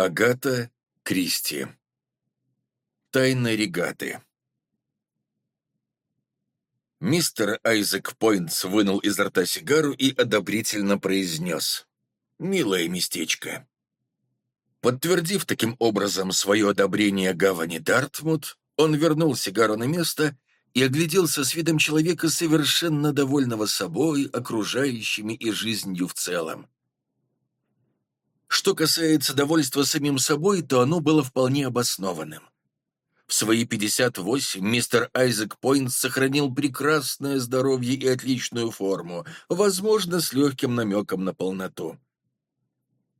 Агата Кристи. Тайна регаты. Мистер Айзек Пойнтс вынул изо рта сигару и одобрительно произнес. «Милое местечко». Подтвердив таким образом свое одобрение гавани Дартмут, он вернул сигару на место и огляделся с видом человека, совершенно довольного собой, окружающими и жизнью в целом. Что касается довольства самим собой, то оно было вполне обоснованным. В свои 58 мистер Айзек Пойнт сохранил прекрасное здоровье и отличную форму, возможно, с легким намеком на полноту.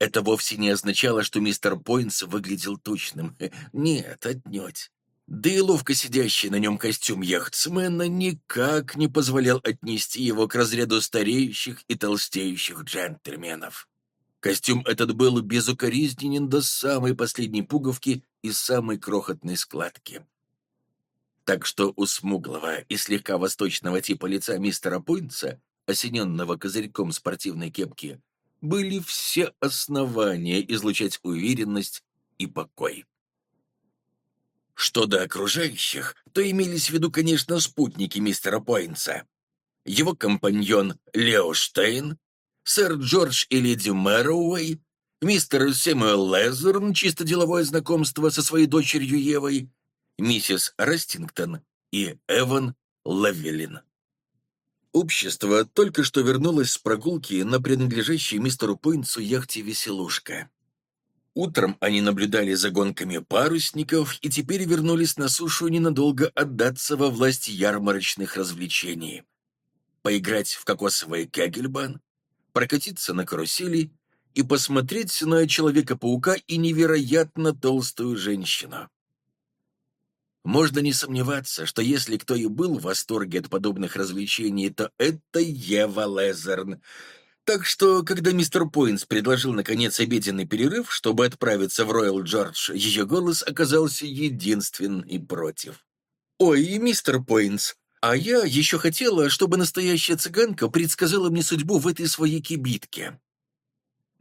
Это вовсе не означало, что мистер Пойнтс выглядел тучным. Нет, отнюдь. Да и ловко сидящий на нем костюм яхтсмена никак не позволял отнести его к разряду стареющих и толстеющих джентльменов. Костюм этот был безукоризненен до самой последней пуговки и самой крохотной складки. Так что у смуглого и слегка восточного типа лица мистера Пойнтса, осененного козырьком спортивной кепки, были все основания излучать уверенность и покой. Что до окружающих, то имелись в виду, конечно, спутники мистера Пойнтса. Его компаньон Лео Штейн, сэр Джордж и леди Мэроуэй, мистер Сэмюэл Лезерн, чисто деловое знакомство со своей дочерью Евой, миссис Рестингтон и Эван Левелин. Общество только что вернулось с прогулки на принадлежащей мистеру Пойнтсу яхте «Веселушка». Утром они наблюдали за гонками парусников и теперь вернулись на сушу ненадолго отдаться во власть ярмарочных развлечений. Поиграть в кокосовый кегельбан, прокатиться на карусели и посмотреть на Человека-паука и невероятно толстую женщину. Можно не сомневаться, что если кто и был в восторге от подобных развлечений, то это Ева Лезерн — так что, когда мистер Пойнс предложил, наконец, обеденный перерыв, чтобы отправиться в Роyal Джордж, ее голос оказался единствен и против. «Ой, мистер Пойнс, а я еще хотела, чтобы настоящая цыганка предсказала мне судьбу в этой своей кибитке».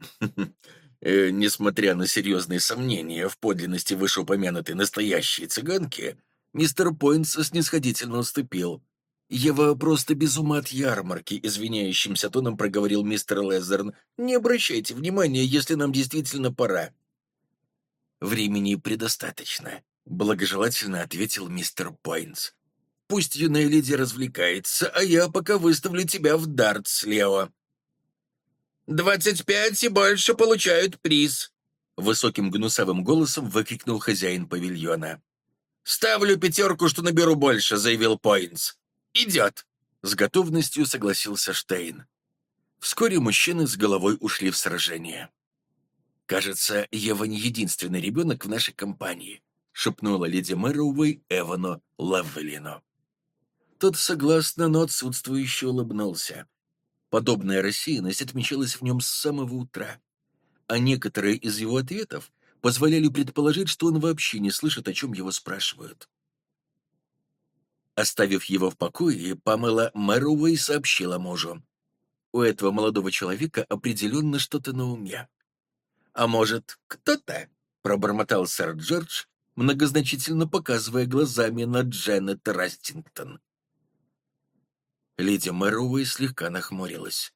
Э, несмотря на серьезные сомнения в подлинности вышеупомянутой настоящей цыганки, мистер Пойнс снисходительно уступил. «Ева просто без ума от ярмарки», — извиняющимся тоном проговорил мистер Лезерн. «Не обращайте внимания, если нам действительно пора». «Времени предостаточно», — благожелательно ответил мистер Пойнтс. «Пусть юная леди развлекается, а я пока выставлю тебя в дартс, Лео». «Двадцать пять и больше получают приз», — высоким гнусавым голосом выкрикнул хозяин павильона. «Ставлю пятерку, что наберу больше», — заявил Пойнтс. «Идет!» — с готовностью согласился Штейн. Вскоре мужчины с головой ушли в сражение. «Кажется, Ева не единственный ребенок в нашей компании», — шепнула леди Мэроуэй Эвану Лаввелину. Тот согласно, но отсутствующе улыбнулся. Подобная рассеянность отмечалась в нем с самого утра, а некоторые из его ответов позволяли предположить, что он вообще не слышит, о чем его спрашивают. Оставив его в покое, Памела Мэроуэй сообщила мужу. У этого молодого человека определенно что-то на уме. «А может, кто-то?» — пробормотал сэр Джордж, многозначительно показывая глазами на Дженнет Растингтон. Леди Мэроуэй слегка нахмурилась.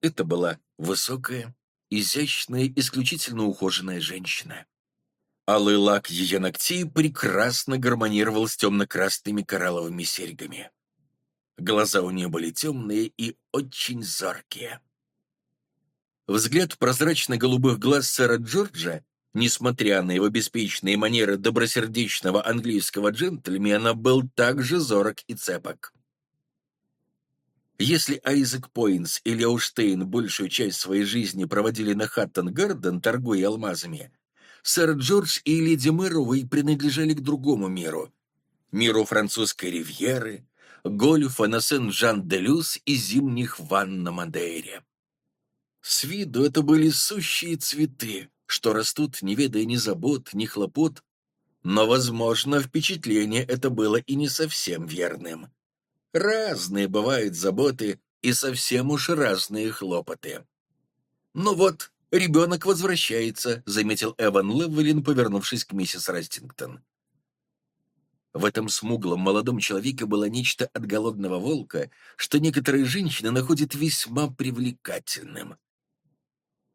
Это была высокая, изящная, исключительно ухоженная женщина. Алый лак ее ногтей прекрасно гармонировал с темно-красными коралловыми серьгами. Глаза у нее были темные и очень зоркие. Взгляд прозрачно-голубых глаз сэра Джорджа, несмотря на его беспечные манеры добросердечного английского джентльмена, был также зорок и цепок. Если Айзек Пойнс и Леуштейн большую часть своей жизни проводили на Хаттон-Гарден, торгуя алмазами, сэр Джордж и леди Мэровой принадлежали к другому миру. Миру французской ривьеры, гольфа на Сен-Жан-де-Люс и зимних ванн на Мадейре. С виду это были сущие цветы, что растут, не ведая ни забот, ни хлопот, но, возможно, впечатление это было и не совсем верным. Разные бывают заботы и совсем уж разные хлопоты. Ну вот, ребенок возвращается», — заметил Эван Левелин, повернувшись к миссис Растингтон. В этом смуглом молодом человеке было нечто от голодного волка, что некоторые женщины находят весьма привлекательным.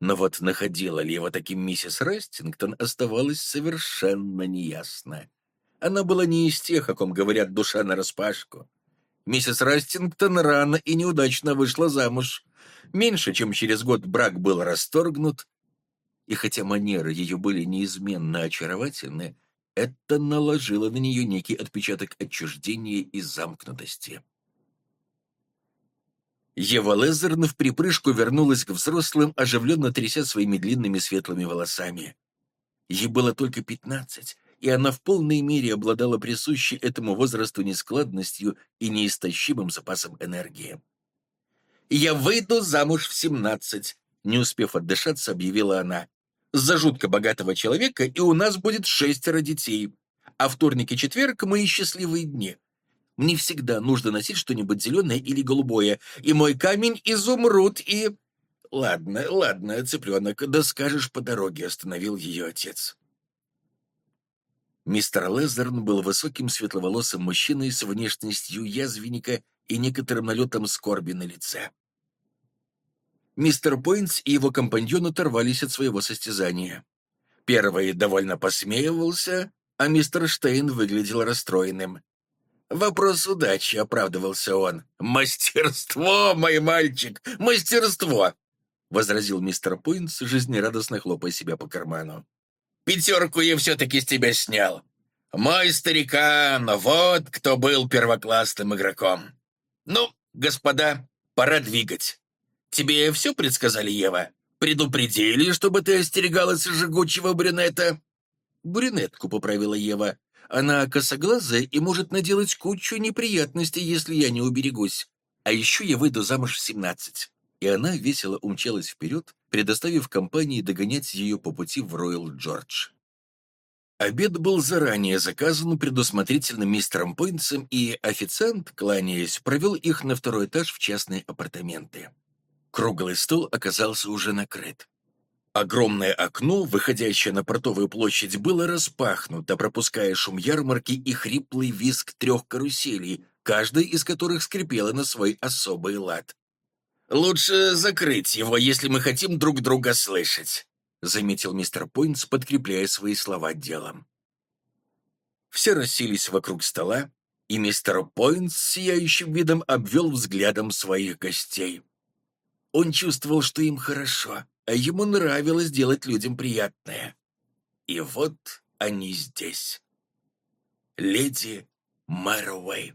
Но вот находила ли его таким миссис Растингтон, оставалось совершенно неясно. Она была не из тех, о ком говорят душа нараспашку. Миссис Растингтон рано и неудачно вышла замуж. Меньше чем через год брак был расторгнут, и хотя манеры ее были неизменно очаровательны, это наложило на нее некий отпечаток отчуждения и замкнутости. Ева Лезерн в припрыжку вернулась к взрослым, оживленно тряся своими длинными светлыми волосами. Ей было только пятнадцать, и она в полной мере обладала присущей этому возрасту нескладностью и неистощимым запасом энергии. «Я выйду замуж в семнадцать», — не успев отдышаться, объявила она за жутко богатого человека, и у нас будет шестеро детей. А вторник и четверг — мои счастливые дни. Мне всегда нужно носить что-нибудь зеленое или голубое, и мой камень — изумруд, и... Ладно, ладно, цыпленок, да скажешь по дороге, — остановил ее отец. Мистер Лезерн был высоким светловолосым мужчиной с внешностью язвенника и некоторым налетом скорби на лице. Мистер Пойнтс и его компаньон оторвались от своего состязания. Первый довольно посмеивался, а мистер Штейн выглядел расстроенным. «Вопрос удачи», — оправдывался он. «Мастерство, мой мальчик, мастерство!» — возразил мистер Пойнтс, жизнерадостно хлопая себя по карману. «Пятерку я все-таки с тебя снял. Мой старикан, вот кто был первоклассным игроком. Ну, господа, пора двигать. Тебе все предсказали, Ева? Предупредили, чтобы ты остерегалась жгучего брюнета?» «Брюнетку», — поправила Ева. «Она косоглазая и может наделать кучу неприятностей, если я не уберегусь. А еще я выйду замуж в семнадцать». И она весело умчалась вперед, предоставив компании догонять ее по пути в Роyal Джордж. Обед был заранее заказан предусмотрительным мистером Пойнтсом, и официант, кланяясь, провел их на второй этаж в частные апартаменты. Круглый стол оказался уже накрыт. Огромное окно, выходящее на портовую площадь, было распахнуто, пропуская шум ярмарки и хриплый визг трех каруселей, каждая из которых скрипела на свой особый лад. «Лучше закрыть его, если мы хотим друг друга слышать», заметил мистер Пойнтс, подкрепляя свои слова делом. Все расселись вокруг стола, и мистер Пойнтс с сияющим видом обвел взглядом своих гостей. Он чувствовал, что им хорошо, а ему нравилось делать людям приятное. И вот они здесь. Леди Мэруэй.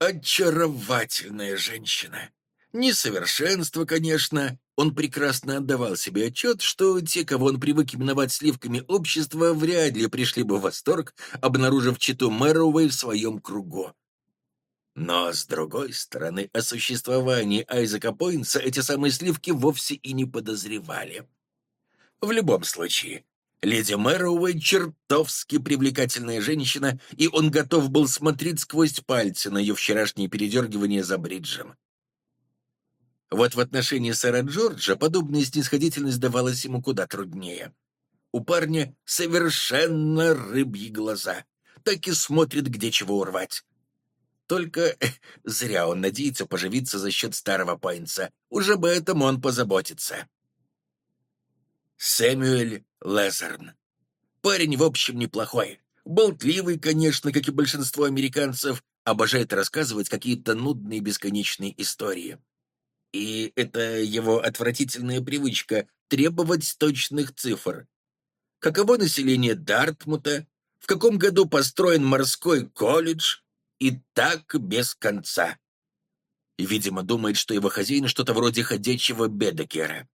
Очаровательная женщина. Несовершенство, конечно. Он прекрасно отдавал себе отчет, что те, кого он привык именовать сливками общества, вряд ли пришли бы в восторг, обнаружив читу Мэруэй в своем кругу. Но, с другой стороны, о существовании Айзека Пойнса эти самые сливки вовсе и не подозревали. В любом случае, леди Мэроуэй чертовски привлекательная женщина, и он готов был смотреть сквозь пальцы на ее вчерашнее передергивание за бриджем. Вот в отношении сэра Джорджа подобная снисходительность давалась ему куда труднее. У парня совершенно рыбьи глаза, так и смотрит, где чего урвать. Только зря он надеется поживиться за счет старого Пайнца. Уже об этом он позаботится. Сэмюэль Лезерн. Парень, в общем, неплохой. Болтливый, конечно, как и большинство американцев, обожает рассказывать какие-то нудные бесконечные истории. И это его отвратительная привычка — требовать точных цифр. Каково население Дартмута? В каком году построен морской колледж? И так без конца. Видимо, думает, что его хозяин что-то вроде ходячего Бедекера.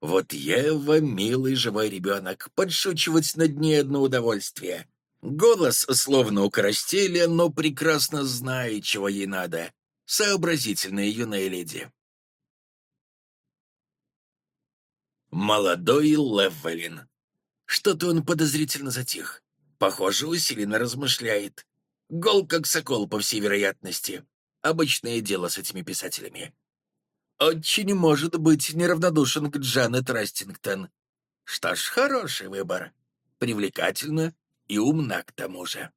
Вот Ева, милый живой ребенок, подшучивать над ней одно удовольствие. Голос словно у но прекрасно знает, чего ей надо. Сообразительная юная леди. Молодой Левелин. Что-то он подозрительно затих. Похоже, усиленно размышляет. Гол как сокол, по всей вероятности. Обычное дело с этими писателями. очень может быть неравнодушен к Джанет Растингтон. Что ж, хороший выбор. Привлекательно и умна к тому же.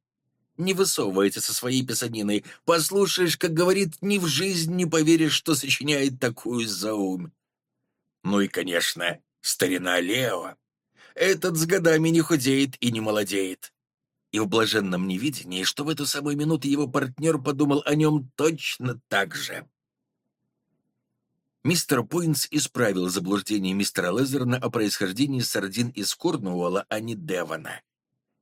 Не высовывается со своей писаниной. Послушаешь, как говорит, ни в жизнь не поверишь, что сочиняет такую заумь. Ну и, конечно, старина Лео. Этот с годами не худеет и не молодеет. И в блаженном невидении, что в эту самую минуту его партнер подумал о нем точно так же. Мистер Пойнс исправил заблуждение мистера Лезерна о происхождении сардин из Корнуолла, а не Девона,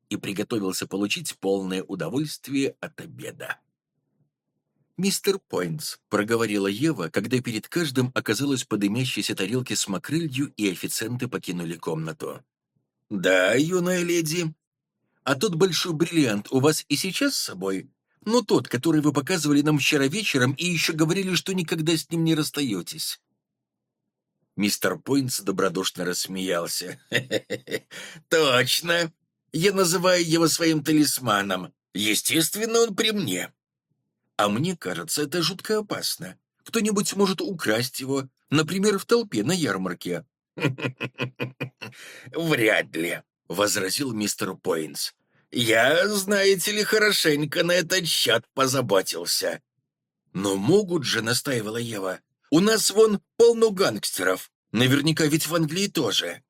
и приготовился получить полное удовольствие от обеда. «Мистер Пойнтс», — проговорила Ева, когда перед каждым оказалась по дымящейся с макрылью, и официанты покинули комнату. «Да, юная леди. А тот большой бриллиант у вас и сейчас с собой? Ну, тот, который вы показывали нам вчера вечером и еще говорили, что никогда с ним не расстаетесь». Мистер Пойнтс добродушно рассмеялся. «Точно. Я называю его своим талисманом. Естественно, он при мне. А мне кажется, это жутко опасно. Кто-нибудь может украсть его, например, в толпе на ярмарке. «Вряд ли», — возразил мистер Пойнс. «Я, знаете ли, хорошенько на этот счет позаботился». «Но могут же», — настаивала Ева. «У нас вон полно гангстеров. Наверняка ведь в Англии тоже».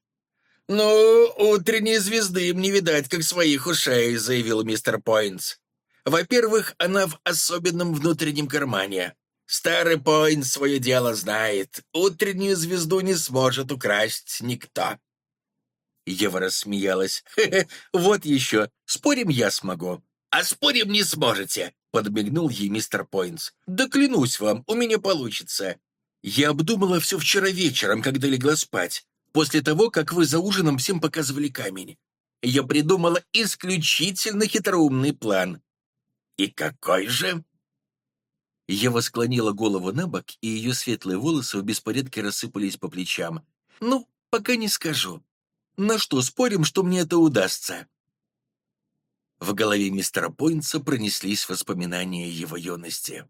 «Ну, утренней звезды им не видать, как своих ушей», — заявил мистер Пойнс. «Во-первых, она в особенном внутреннем кармане. Старый Пойнт свое дело знает. Утреннюю звезду не сможет украсть никто. Ева рассмеялась. «Хе -хе, вот еще. Спорим, я смогу». «А спорим не сможете», — подмигнул ей мистер Пойнтс. «Да клянусь вам, у меня получится. Я обдумала все вчера вечером, когда легла спать, после того, как вы за ужином всем показывали камень. Я придумала исключительно хитроумный план». «И какой же?» Ева склонила голову на бок, и ее светлые волосы в беспорядке рассыпались по плечам. «Ну, пока не скажу. На что спорим, что мне это удастся?» В голове мистера Пойнтса пронеслись воспоминания его юности.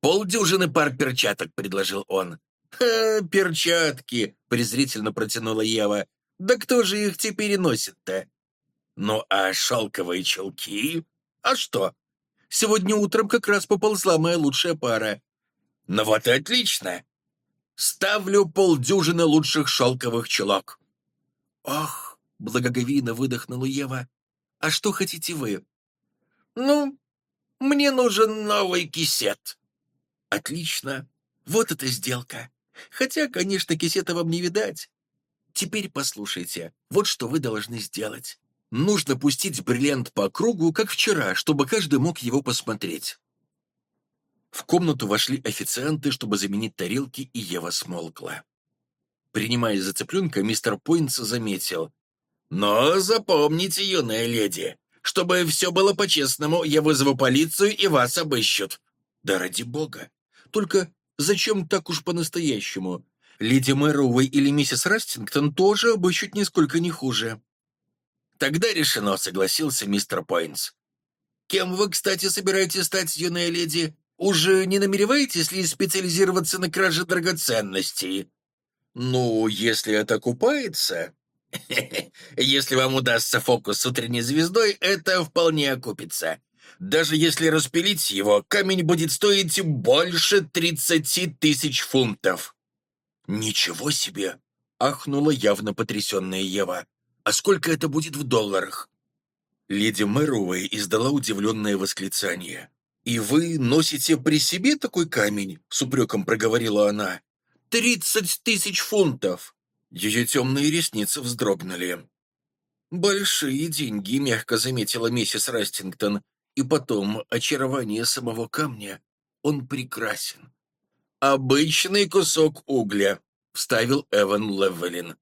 «Полдюжины пар перчаток», — предложил он. «Ха, перчатки!» — презрительно протянула Ева. «Да кто же их теперь носит-то?» «Ну, а шелковые чулки? А что, Сегодня утром как раз поползла моя лучшая пара. Ну вот и отлично. Ставлю полдюжины лучших шелковых чулок. Ох, благоговейно выдохнула Ева. А что хотите вы? Ну, мне нужен новый кисет. Отлично. Вот эта сделка. Хотя, конечно, кисета вам не видать. Теперь послушайте, вот что вы должны сделать. Нужно пустить бриллиант по кругу, как вчера, чтобы каждый мог его посмотреть. В комнату вошли официанты, чтобы заменить тарелки, и Ева смолкла. Принимая за цыпленка, мистер Пойнтс заметил. «Но запомните, юная леди, чтобы все было по-честному, я вызову полицию, и вас обыщут». «Да ради бога! Только зачем так уж по-настоящему? Леди Мэроуэй или миссис Растингтон тоже обыщут нисколько не хуже». «Тогда решено», — согласился мистер Пойнтс. «Кем вы, кстати, собираетесь стать, юная леди? Уже не намереваетесь ли специализироваться на краже драгоценностей?» «Ну, если это окупается...» «Если вам удастся фокус с утренней звездой, это вполне окупится. Даже если распилить его, камень будет стоить больше тридцати тысяч фунтов». «Ничего себе!» — ахнула явно потрясенная Ева. А сколько это будет в долларах?» Леди Мэруэй издала удивленное восклицание. «И вы носите при себе такой камень?» — с упреком проговорила она. «Тридцать тысяч фунтов!» Ее темные ресницы вздрогнули. «Большие деньги», — мягко заметила миссис Растингтон. «И потом, очарование самого камня, он прекрасен». «Обычный кусок угля», — вставил Эван Левелин.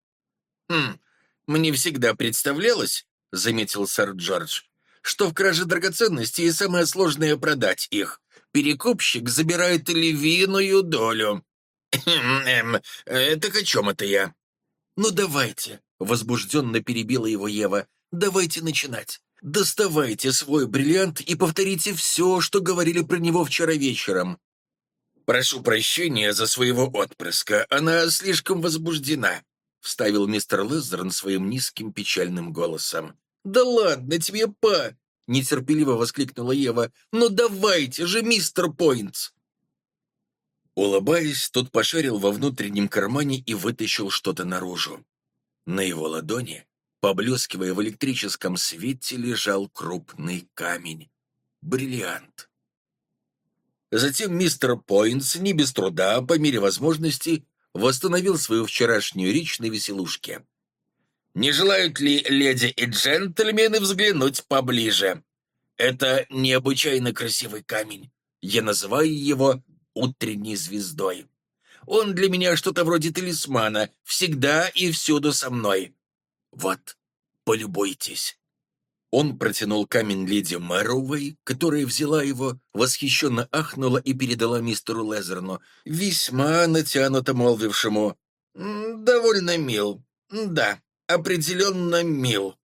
«Хм, «Мне всегда представлялось, — заметил сэр Джордж, — что в краже драгоценностей самое сложное — продать их. Перекупщик забирает львиную долю». «Эм, это о чем это я?» «Ну давайте», — возбужденно перебила его Ева, — «давайте начинать. Доставайте свой бриллиант и повторите все, что говорили про него вчера вечером». «Прошу прощения за своего отпрыска, она слишком возбуждена», — вставил мистер Лезерн своим низким печальным голосом. «Да ладно тебе, па!» — нетерпеливо воскликнула Ева. «Ну давайте же, мистер Пойнтс!» Улыбаясь, тот пошарил во внутреннем кармане и вытащил что-то наружу. На его ладони, поблескивая в электрическом свете, лежал крупный камень. Бриллиант. Затем мистер Пойнтс не без труда, по мере возможности, восстановил свою вчерашнюю речь на веселушке. «Не желают ли леди и джентльмены взглянуть поближе? Это необычайно красивый камень. Я называю его утренней звездой. Он для меня что-то вроде талисмана, всегда и всюду со мной. Вот, полюбуйтесь». Он протянул камень леди Мэроувей, которая взяла его, восхищенно ахнула и передала мистеру Лезерну, весьма натянуто молвившему «Довольно мил. Да, определенно мил»,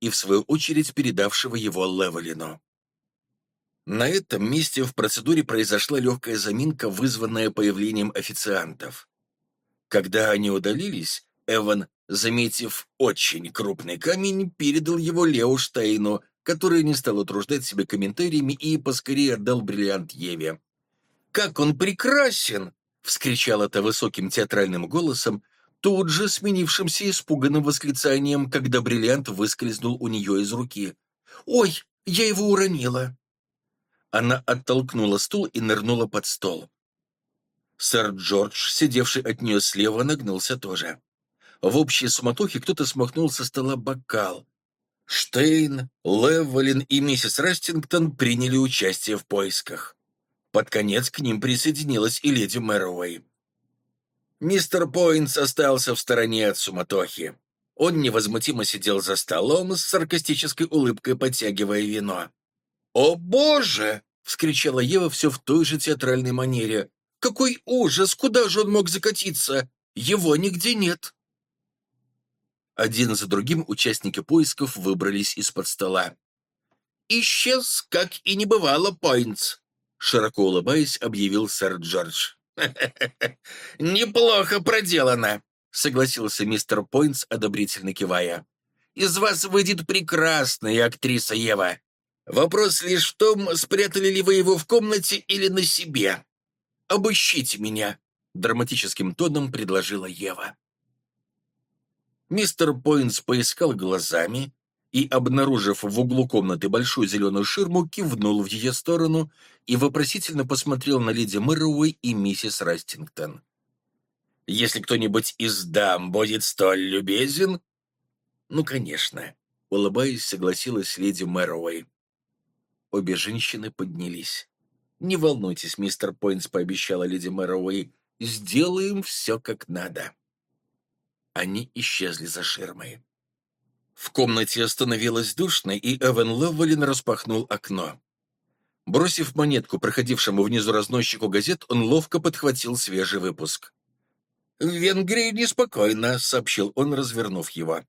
и в свою очередь передавшего его Левелину. На этом месте в процедуре произошла легкая заминка, вызванная появлением официантов. Когда они удалились, Эван, заметив очень крупный камень, передал его Лео Штейну, который не стал утруждать себя комментариями и поскорее отдал бриллиант Еве. «Как он прекрасен!» — вскричал это высоким театральным голосом, тут же сменившимся испуганным восклицанием, когда бриллиант выскользнул у нее из руки. «Ой, я его уронила!» Она оттолкнула стул и нырнула под стол. Сэр Джордж, сидевший от нее слева, нагнулся тоже. В общей суматохе кто-то смахнул со стола бокал. Штейн, Левелин и миссис Растингтон приняли участие в поисках. Под конец к ним присоединилась и леди Мэровой. Мистер Пойнтс остался в стороне от суматохи. Он невозмутимо сидел за столом с саркастической улыбкой, подтягивая вино. «О, боже!» — вскричала Ева все в той же театральной манере. «Какой ужас! Куда же он мог закатиться? Его нигде нет!» Один за другим участники поисков выбрались из-под стола. «Исчез, как и не бывало, Пойнтс!» Широко улыбаясь, объявил сэр Джордж. «Неплохо проделано!» — согласился мистер Пойнтс, одобрительно кивая. «Из вас выйдет прекрасная актриса Ева. Вопрос лишь в том, спрятали ли вы его в комнате или на себе. Обыщите меня», — драматическим тоном предложила Ева. Мистер Пойнтс поискал глазами и, обнаружив в углу комнаты большую зеленую ширму, кивнул в ее сторону и вопросительно посмотрел на леди Мэроуэй и миссис Растингтон. «Если кто-нибудь из дам будет столь любезен...» «Ну, конечно», — улыбаясь, согласилась леди Мэроуэй. Обе женщины поднялись. «Не волнуйтесь, мистер Пойнтс», — пообещала леди Мэроуэй. «Сделаем все как надо». Они исчезли за ширмой. В комнате становилось душно, и Эван Левелин распахнул окно. Бросив монетку проходившему внизу разносчику газет, он ловко подхватил свежий выпуск. «В Венгрии неспокойно», — сообщил он, развернув его.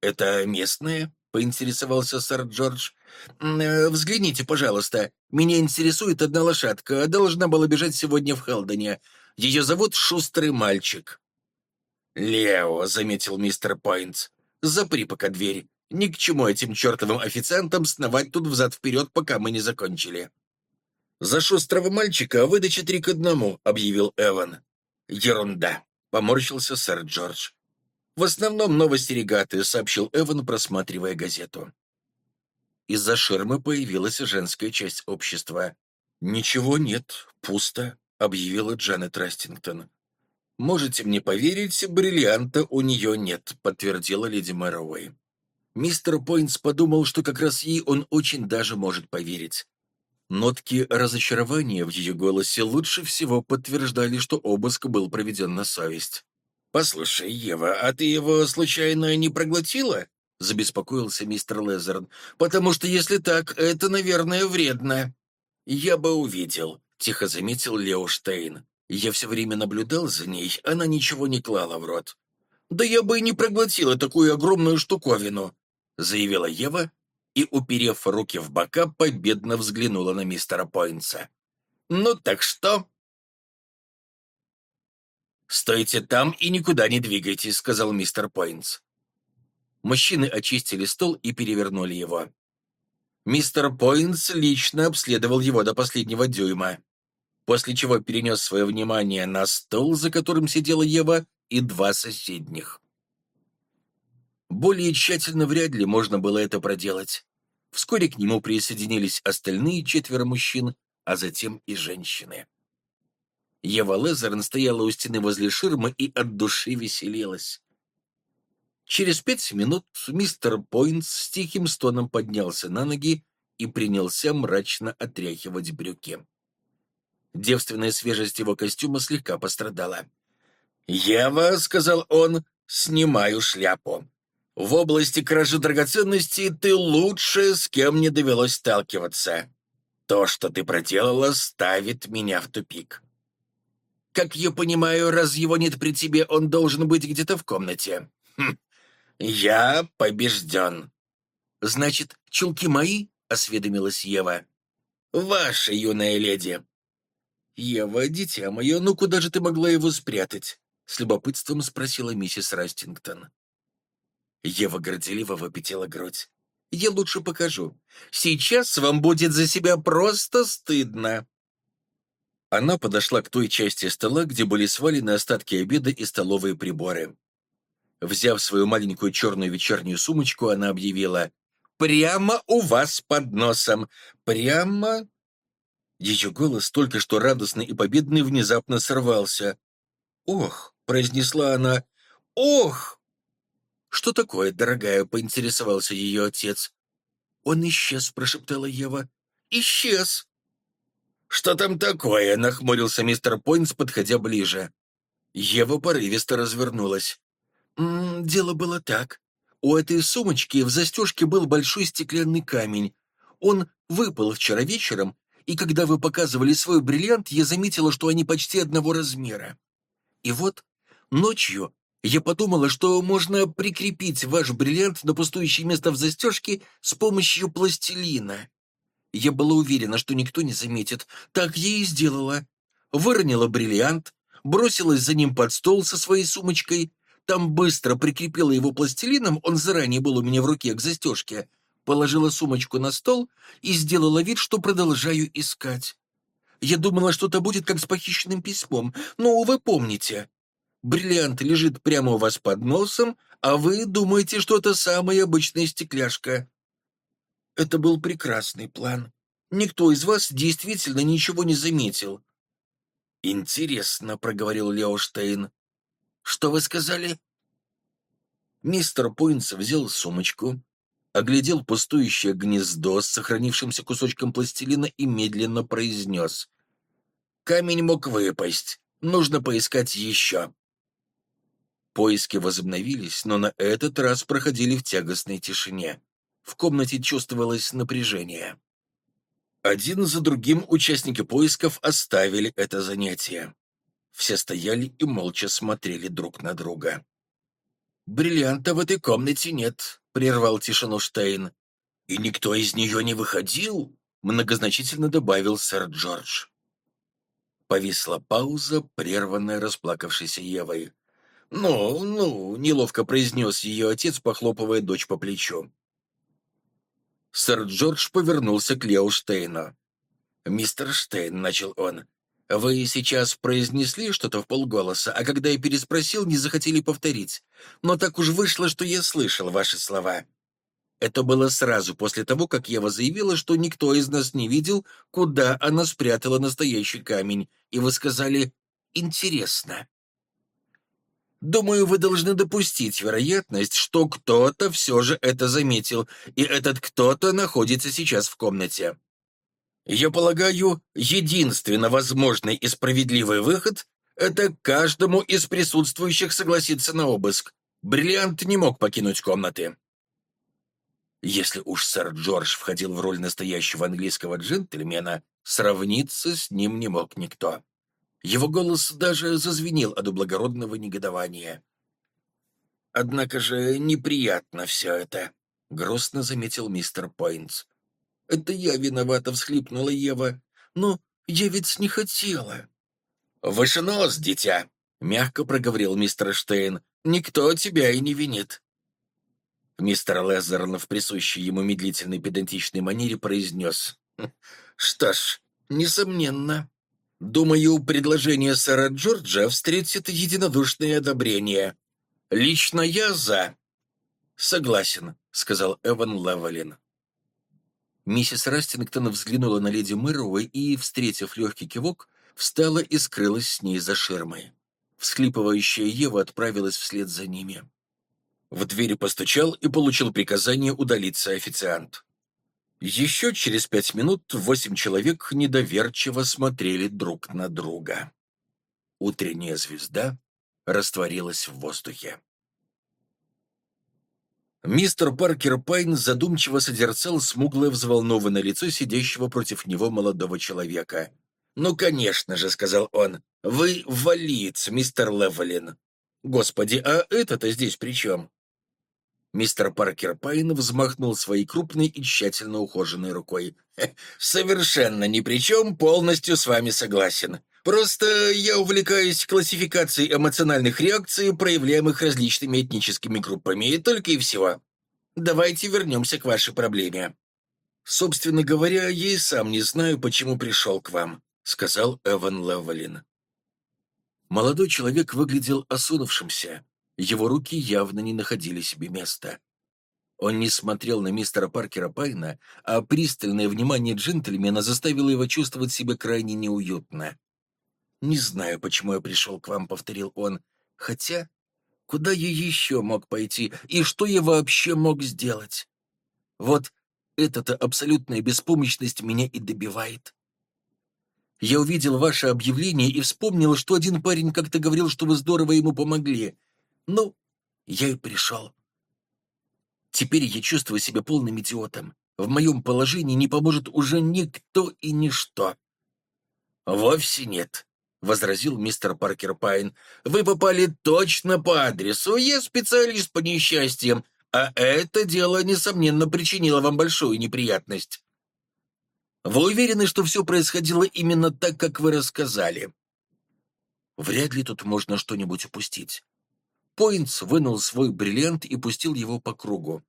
«Это местные?» — поинтересовался сэр Джордж. «Э, «Взгляните, пожалуйста. Меня интересует одна лошадка. Должна была бежать сегодня в Хелдоне. Ее зовут Шустрый мальчик». «Лео», — заметил мистер Пойнтс. «Запри пока дверь. Ни к чему этим чертовым официантам сновать тут взад-вперед, пока мы не закончили». «За шустрого мальчика выдача три к одному», — объявил Эван. «Ерунда», — поморщился сэр Джордж. «В основном новости регаты», — сообщил Эван, просматривая газету. Из-за ширмы появилась женская часть общества. «Ничего нет, пусто», — объявила Джанет Растингтон. «Можете мне поверить, бриллианта у нее нет», — подтвердила леди Мэроуэй. Мистер Пойнтс подумал, что как раз ей он очень даже может поверить. Нотки разочарования в ее голосе лучше всего подтверждали, что обыск был проведен на совесть. «Послушай, Ева, а ты его случайно не проглотила?» — забеспокоился мистер Лезерн. «Потому что если так, это, наверное, вредно». «Я бы увидел», — тихо заметил Лео Штейн. «Я все время наблюдал за ней, она ничего не клала в рот». «Да я бы и не проглотила такую огромную штуковину», — заявила Ева и, уперев руки в бока, победно взглянула на мистера Пойнтса. «Ну так что?» «Стойте там и никуда не двигайтесь», — сказал мистер Пойнтс. Мужчины очистили стол и перевернули его. Мистер Пойнтс лично обследовал его до последнего дюйма, после чего перенес свое внимание на стол, за которым сидела Ева, и два соседних. Более тщательно вряд ли можно было это проделать. Вскоре к нему присоединились остальные четверо мужчин, а затем и женщины. Ева Лезерн стояла у стены возле ширмы и от души веселилась. Через пять минут мистер Пойнт с тихим стоном поднялся на ноги и принялся мрачно отряхивать брюки. Девственная свежесть его костюма слегка пострадала. «Ева», — сказал он, — «снимаю шляпу. В области кражи драгоценностей ты лучшая, с кем мне довелось сталкиваться. То, что ты проделала, ставит меня в тупик. Как я понимаю, раз его нет при тебе, он должен быть где-то в комнате. Хм. Я побежден. Значит, чулки мои? Осведомилась Ева. Ваша юная леди. Ева, дитя мое, ну куда же ты могла его спрятать? С любопытством спросила миссис Растингтон. Ева горделиво выпятила грудь. «Я лучше покажу. Сейчас вам будет за себя просто стыдно». Она подошла к той части стола, где были свалены остатки обеда и столовые приборы. Взяв свою маленькую черную вечернюю сумочку, она объявила «Прямо у вас под носом! Прямо...» Ее голос, только что радостный и победный, внезапно сорвался. «Ох!» — произнесла она. «Ох!» «Что такое, дорогая?» — поинтересовался ее отец. «Он исчез», — прошептала Ева. «Исчез!» «Что там такое?» — нахмурился мистер Пойнтс, подходя ближе. Ева порывисто развернулась. «М -м, «Дело было так. У этой сумочки в застежке был большой стеклянный камень. Он выпал вчера вечером, и когда вы показывали свой бриллиант, я заметила, что они почти одного размера. И вот ночью я подумала, что можно прикрепить ваш бриллиант на пустующее место в застежке с помощью пластилина. Я была уверена, что никто не заметит. Так я и сделала. Выронила бриллиант, бросилась за ним под стол со своей сумочкой, там быстро прикрепила его пластилином, он заранее был у меня в руке к застежке, положила сумочку на стол и сделала вид, что продолжаю искать. Я думала, что это будет как с похищенным письмом, но вы помните. Бриллиант лежит прямо у вас под носом, а вы думаете, что это самая обычная стекляшка. Это был прекрасный план. Никто из вас действительно ничего не заметил. «Интересно», — проговорил Леоштейн. «Что вы сказали?» Мистер Пойнс взял сумочку, оглядел пустующее гнездо с сохранившимся кусочком пластилина и медленно произнес. «Камень мог выпасть. Нужно поискать еще». Поиски возобновились, но на этот раз проходили в тягостной тишине. В комнате чувствовалось напряжение. Один за другим участники поисков оставили это занятие. Все стояли и молча смотрели друг на друга. «Бриллианта в этой комнате нет», — прервал тишину Штейн. «И никто из нее не выходил», — многозначительно добавил сэр Джордж. Повисла пауза, прерванная расплакавшейся Евой. «Ну, ну», — неловко произнес ее отец, похлопывая дочь по плечу. Сэр Джордж повернулся к Лео Штейну. «Мистер Штейн», — начал он, — «вы сейчас произнесли что-то в полголоса, а когда я переспросил, не захотели повторить. Но так уж вышло, что я слышал ваши слова». Это было сразу после того, как Ева заявила, что никто из нас не видел, куда она спрятала настоящий камень, и вы сказали «интересно». Думаю, вы должны допустить вероятность, что кто-то все же это заметил, и этот кто-то находится сейчас в комнате. Я полагаю, единственно возможный и справедливый выход — это каждому из присутствующих согласиться на обыск. Бриллиант не мог покинуть комнаты. Если уж сэр Джордж входил в роль настоящего английского джентльмена, сравниться с ним не мог никто. Его голос даже зазвенел от благородного негодования. «Однако же неприятно все это», — грустно заметил мистер Пойнтс. «Это я виновата», — всхлипнула Ева. «Но я ведь не хотела». «Выше нос, дитя!» Мягко проговорил мистер Штейн. «Никто тебя и не винит». Мистер Лезерн в присущей ему медлительной педантичной манере произнес. «Хм, «Что ж, несомненно. Думаю, предложение сэра Джорджа встретит единодушное одобрение. Лично я за». «Согласен», — сказал Эван Левелин. Миссис Растингтон взглянула на леди Мэроуэй и, встретив легкий кивок, встала и скрылась с ней за ширмой. Всхлипывающая Ева отправилась вслед за ними. В двери постучал и получил приказание удалиться официант. Еще через пять минут восемь человек недоверчиво смотрели друг на друга. Утренняя звезда растворилась в воздухе. Мистер Паркер Пайн задумчиво созерцал смуглое взволнованное лицо сидящего против него молодого человека. «Ну, конечно же», — сказал он, — «вы валиец, мистер Левелин». «Господи, а это-то здесь при чем?» Мистер Паркер Пайн взмахнул своей крупной и тщательно ухоженной рукой. «Совершенно ни при чем, полностью с вами согласен. Просто я увлекаюсь классификацией эмоциональных реакций, проявляемых различными этническими группами, и только и всего. Давайте вернемся к вашей проблеме. Собственно говоря, я и сам не знаю, почему пришел к вам», — сказал Эван Левелин. Молодой человек выглядел осунувшимся. Его руки явно не находили себе места. Он не смотрел на мистера Паркера Пайна, а пристальное внимание джентльмена заставило его чувствовать себя крайне неуютно. «Не знаю, почему я пришел к вам», — повторил он. «Хотя, куда я еще мог пойти, и что я вообще мог сделать? Вот эта-то абсолютная беспомощность меня и добивает. Я увидел ваше объявление и вспомнил, что один парень как-то говорил, что вы здорово ему помогли. Ну, я и пришел. Теперь я чувствую себя полным идиотом. В моем положении не поможет уже никто и ничто. Вовсе нет. — возразил мистер Паркер Пайн. «Вы попали точно по адресу. Я специалист по несчастьям, а это дело, несомненно, причинило вам большую неприятность. Вы уверены, что все происходило именно так, как вы рассказали?» Вряд ли тут можно что-нибудь упустить. Пойнтс вынул свой бриллиант и пустил его по кругу.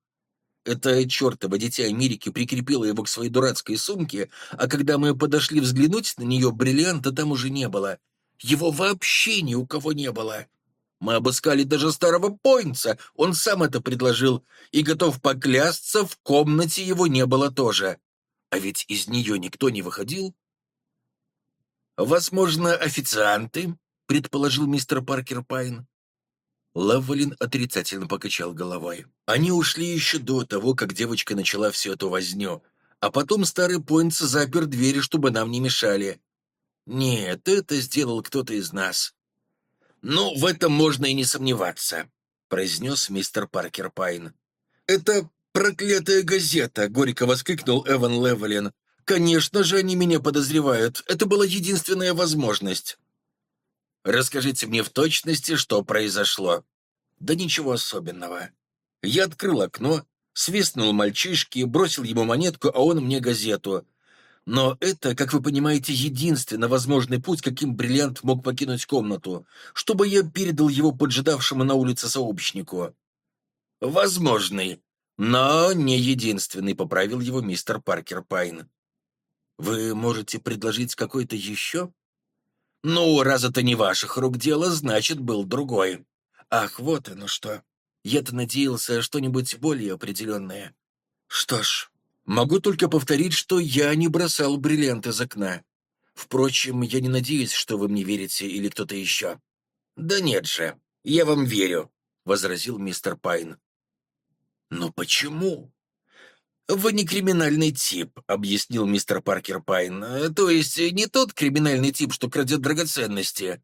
Это чертово дитя Америки прикрепило его к своей дурацкой сумке, а когда мы подошли взглянуть на нее, бриллианта там уже не было. Его вообще ни у кого не было. Мы обыскали даже старого Пойнца, он сам это предложил, и готов поклясться, в комнате его не было тоже. А ведь из нее никто не выходил. «Возможно, официанты», — предположил мистер Паркер Пайн. Ллевелин отрицательно покачал головой. Они ушли еще до того, как девочка начала всю эту возню, а потом старый Пойнтс запер двери, чтобы нам не мешали. Нет, это сделал кто-то из нас. Ну, в этом можно и не сомневаться, произнес мистер Паркер Пайн. Это проклятая газета, горько воскликнул Эван Ллевелин. Конечно же, они меня подозревают. Это была единственная возможность. Расскажите мне в точности, что произошло. Да ничего особенного. Я открыл окно, свистнул мальчишке, бросил ему монетку, а он мне газету. Но это, как вы понимаете, единственно возможный путь, каким бриллиант мог покинуть комнату, чтобы я передал его поджидавшему на улице сообщнику. Возможный, но не единственный, поправил его мистер Паркер Пайн. Вы можете предложить какой-то еще? «Ну, раз это не ваших рук дело, значит, был другой». «Ах, вот оно что. Я-то надеялся что-нибудь более определенное. Что ж, могу только повторить, что я не бросал бриллиант из окна. Впрочем, я не надеюсь, что вы мне верите или кто-то еще». «Да нет же, я вам верю», — возразил мистер Пайн. «Но почему?» «Вы не криминальный тип», — объяснил мистер Паркер Пайн. «То есть не тот криминальный тип, что крадет драгоценности.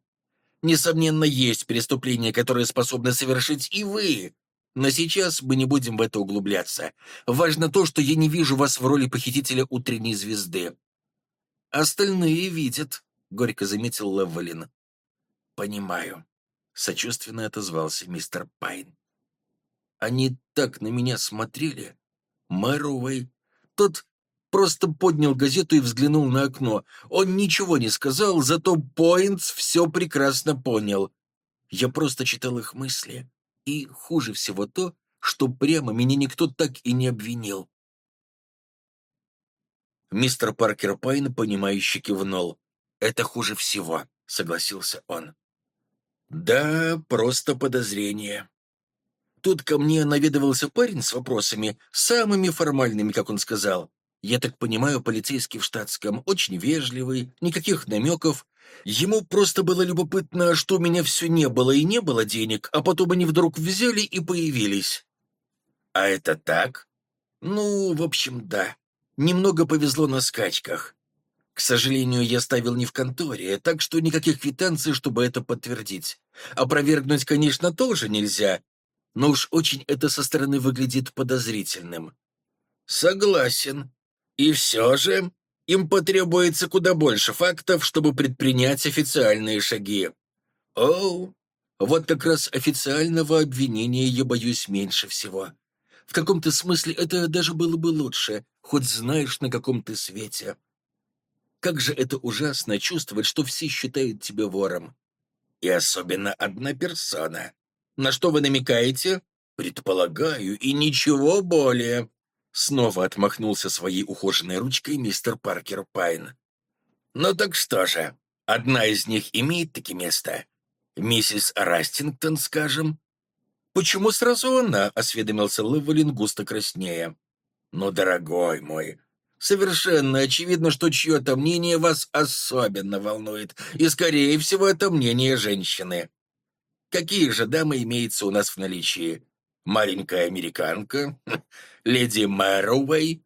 Несомненно, есть преступления, которые способны совершить и вы. Но сейчас мы не будем в это углубляться. Важно то, что я не вижу вас в роли похитителя утренней звезды». «Остальные видят», — горько заметил Левелин. «Понимаю», — сочувственно отозвался мистер Пайн. «Они так на меня смотрели». Мэровой. Тот просто поднял газету и взглянул на окно. Он ничего не сказал, зато Пойнтс все прекрасно понял. Я просто читал их мысли. И хуже всего то, что прямо меня никто так и не обвинил. Мистер Паркер Пайн, понимающе кивнул. «Это хуже всего», — согласился он. «Да, просто подозрение. Тут ко мне наведывался парень с вопросами, самыми формальными, как он сказал. Я так понимаю, полицейский в штатском, очень вежливый, никаких намеков. Ему просто было любопытно, что у меня все не было и не было денег, а потом они вдруг взяли и появились. А это так? Ну, в общем, да. Немного повезло на скачках. К сожалению, я ставил не в конторе, так что никаких квитанций, чтобы это подтвердить. Опровергнуть, конечно, тоже нельзя, но уж очень это со стороны выглядит подозрительным. Согласен. И все же им потребуется куда больше фактов, чтобы предпринять официальные шаги. Оу, вот как раз официального обвинения я боюсь меньше всего. В каком-то смысле это даже было бы лучше, хоть знаешь, на каком ты свете. Как же это ужасно чувствовать, что все считают тебя вором. И особенно одна персона. На что вы намекаете? Предполагаю, и ничего более. Снова отмахнулся своей ухоженной ручкой мистер Паркер Пайн. Ну так что же, одна из них имеет таки место? Миссис Растингтон, скажем? Почему сразу она? Осведомился Левелин густо краснея. Ну, дорогой мой, совершенно очевидно, что чье-то мнение вас особенно волнует, и, скорее всего, это мнение женщины. Какие же дамы имеются у нас в наличии? Маленькая американка? Леди Мэроуэй?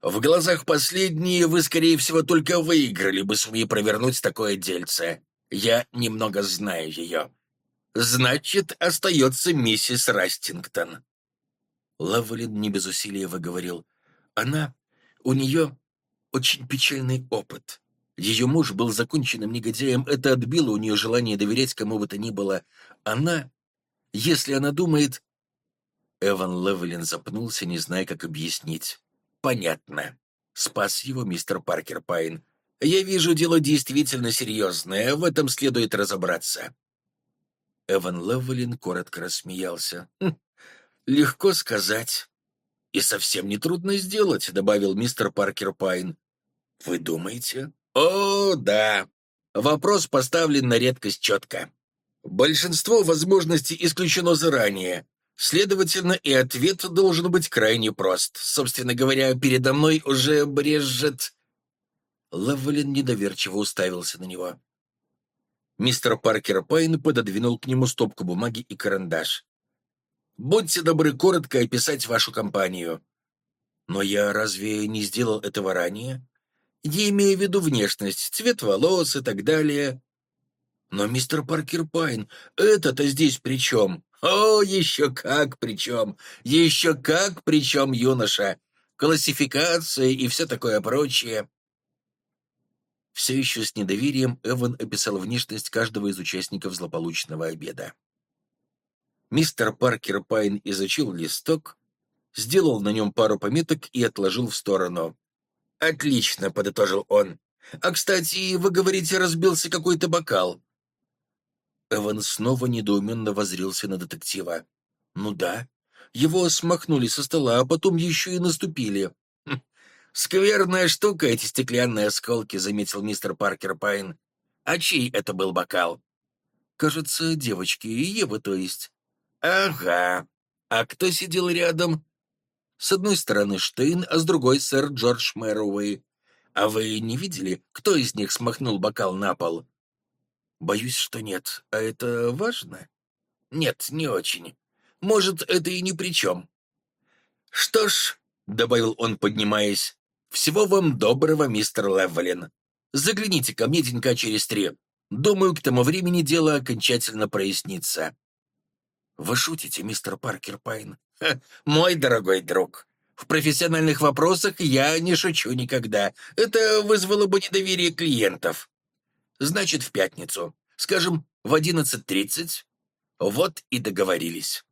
В глазах последние вы, скорее всего, только выиграли бы, сумея провернуть такое дельце. Я немного знаю ее. Значит, остается миссис Растингтон. Лавлин не без усилия выговорил. Она, у нее очень печальный опыт. Ее муж был законченным негодяем, это отбило у нее желание доверять кому бы то ни было. Она, если она думает... Эван Левелин запнулся, не зная, как объяснить. «Понятно. Спас его мистер Паркер Пайн. Я вижу, дело действительно серьезное, в этом следует разобраться». Эван Левелин коротко рассмеялся. «Хм, «Легко сказать. И совсем нетрудно сделать», — добавил мистер Паркер Пайн. «Вы думаете?» О, да. Вопрос поставлен на редкость четко. Большинство возможностей исключено заранее. Следовательно, и ответ должен быть крайне прост. Собственно говоря, передо мной уже брежет... Ллевелин недоверчиво уставился на него. Мистер Паркер Пайн пододвинул к нему стопку бумаги и карандаш. «Будьте добры коротко описать вашу компанию». «Но я разве не сделал этого ранее?» Я имею в виду внешность, цвет волос и так далее. Но, мистер Паркер Пайн, это-то здесь при чем? О, еще как при чем! Еще как при чем, юноша! Классификация и все такое прочее. Все еще с недоверием Эван описал внешность каждого из участников злополучного обеда. Мистер Паркер Пайн изучил листок, сделал на нем пару пометок и отложил в сторону. «Отлично», — подытожил он. «А, кстати, вы говорите, разбился какой-то бокал». Эван снова недоуменно возрился на детектива. «Ну да. Его смахнули со стола, а потом еще и наступили». Хм. «Скверная штука эти стеклянные осколки», — заметил мистер Паркер Пайн. «А чей это был бокал?» «Кажется, девочки, Евы, то есть». «Ага. А кто сидел рядом?» С одной стороны Штейн, а с другой сэр Джордж Мэроуэй. А вы не видели, кто из них смахнул бокал на пол? Боюсь, что нет. А это важно? Нет, не очень. Может, это и ни при чем. Что ж, — добавил он, поднимаясь, — всего вам доброго, мистер Левелин. Загляните ко мне денька через три. Думаю, к тому времени дело окончательно прояснится. Вы шутите, мистер Паркер Пайн? мой дорогой друг, в профессиональных вопросах я не шучу никогда. Это вызвало бы недоверие клиентов. Значит, в пятницу. Скажем, в 11.30. Вот и договорились.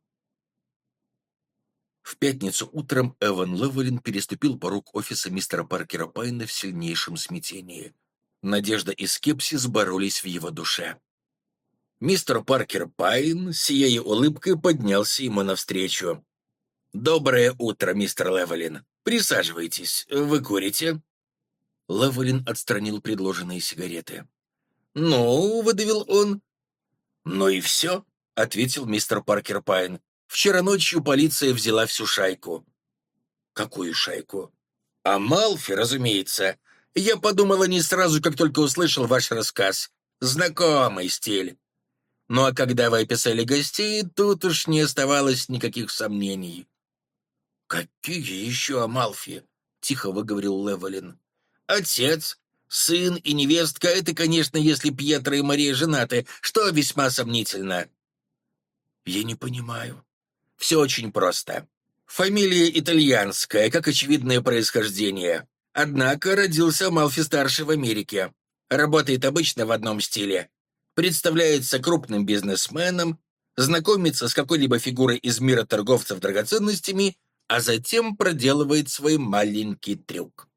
В пятницу утром Эван Левелин переступил порог офиса мистера Паркера Пайна в сильнейшем смятении. Надежда и скепсис боролись в его душе. Мистер Паркер Пайн, сияя улыбкой, поднялся ему навстречу. «Доброе утро, мистер Левелин. Присаживайтесь. Вы курите?» Левелин отстранил предложенные сигареты. «Ну», — выдавил он. «Ну и все», — ответил мистер Паркер Пайн. «Вчера ночью полиция взяла всю шайку». «Какую шайку?» «А Малфи, разумеется. Я подумала не сразу, как только услышал ваш рассказ. Знакомый стиль. Ну а когда вы описали гостей, тут уж не оставалось никаких сомнений». «Какие еще Амалфи?» — тихо выговорил Левелин. «Отец, сын и невестка — это, конечно, если Пьетро и Мария женаты, что весьма сомнительно». «Я не понимаю». «Все очень просто. Фамилия итальянская, как очевидное происхождение. Однако родился Амалфи-старший в Америке. Работает обычно в одном стиле. Представляется крупным бизнесменом, знакомится с какой-либо фигурой из мира торговцев драгоценностями — а затем проделывает свой маленький трюк.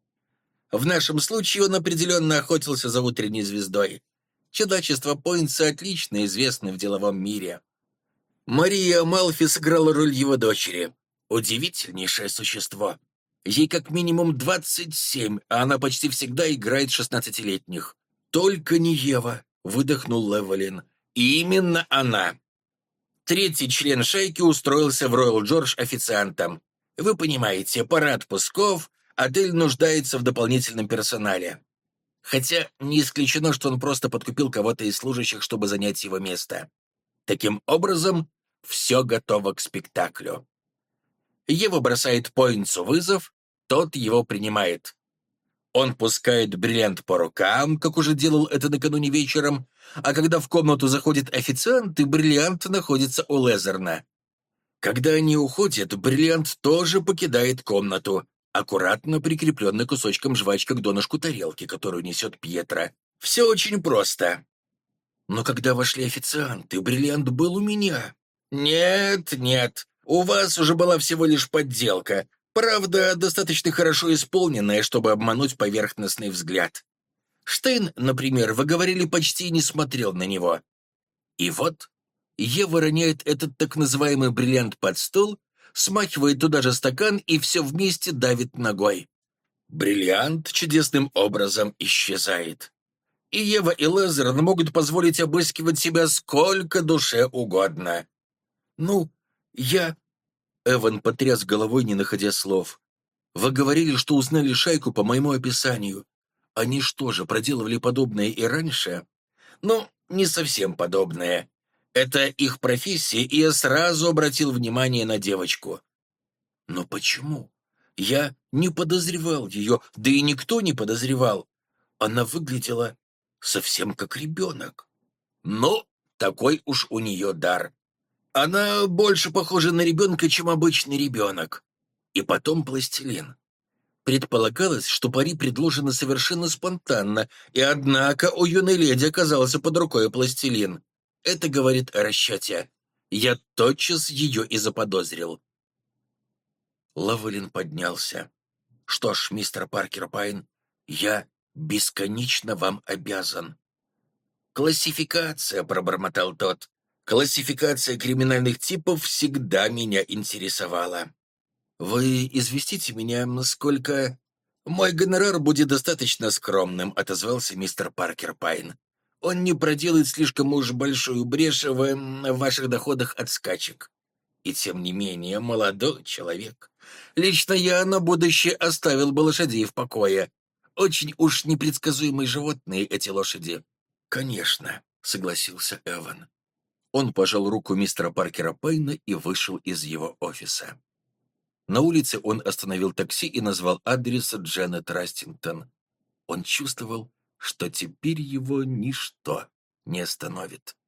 В нашем случае он определенно охотился за утренней звездой. Чудачество Пойнтса отлично известны в деловом мире. Мария Малфи сыграла роль его дочери. Удивительнейшее существо. Ей как минимум 27, а она почти всегда играет шестнадцатилетних. «Только не Ева», — выдохнул Левелин. И именно она. Третий член шейки устроился в Роyal Джордж официантом. Вы понимаете, пара отпусков, отель нуждается в дополнительном персонале. Хотя не исключено, что он просто подкупил кого-то из служащих, чтобы занять его место. Таким образом, все готово к спектаклю. Ева бросает Пойнтсу вызов, тот его принимает. Он пускает бриллиант по рукам, как уже делал это накануне вечером, а когда в комнату заходит официант, и бриллиант находится у Лезерна. Когда они уходят, бриллиант тоже покидает комнату, аккуратно прикрепленный кусочком жвачка к донышку тарелки, которую несет Пьетро. Все очень просто. Но когда вошли официанты, бриллиант был у меня. Нет, нет, у вас уже была всего лишь подделка. Правда, достаточно хорошо исполненная, чтобы обмануть поверхностный взгляд. Штейн, например, вы говорили, почти не смотрел на него. И вот Ева роняет этот так называемый бриллиант под стол, смахивает туда же стакан и все вместе давит ногой. Бриллиант чудесным образом исчезает. И Ева и Лазарн могут позволить обыскивать себя сколько душе угодно. «Ну, я...» Эван потряс головой, не находя слов. «Вы говорили, что узнали шайку по моему описанию. Они что же, проделывали подобное и раньше?» «Ну, не совсем подобное. Это их профессия, и я сразу обратил внимание на девочку. Но почему? Я не подозревал ее, да и никто не подозревал. Она выглядела совсем как ребенок. Но такой уж у нее дар. Она больше похожа на ребенка, чем обычный ребенок. И потом пластилин. Предполагалось, что пари предложено совершенно спонтанно, и однако у юной леди оказался под рукой пластилин. Это говорит о расчете. Я тотчас ее и заподозрил. Лавелин поднялся. «Что ж, мистер Паркер Пайн, я бесконечно вам обязан». «Классификация», — пробормотал тот. «Классификация криминальных типов всегда меня интересовала». «Вы известите меня, насколько...» «Мой гонорар будет достаточно скромным», — отозвался мистер Паркер Пайн он не проделает слишком уж большую брешь в, ваших доходах от скачек. И тем не менее, молодой человек. Лично я на будущее оставил бы лошадей в покое. Очень уж непредсказуемые животные эти лошади. Конечно, согласился Эван. Он пожал руку мистера Паркера Пейна и вышел из его офиса. На улице он остановил такси и назвал адрес Дженнет Растингтон. Он чувствовал, что теперь его ничто не остановит.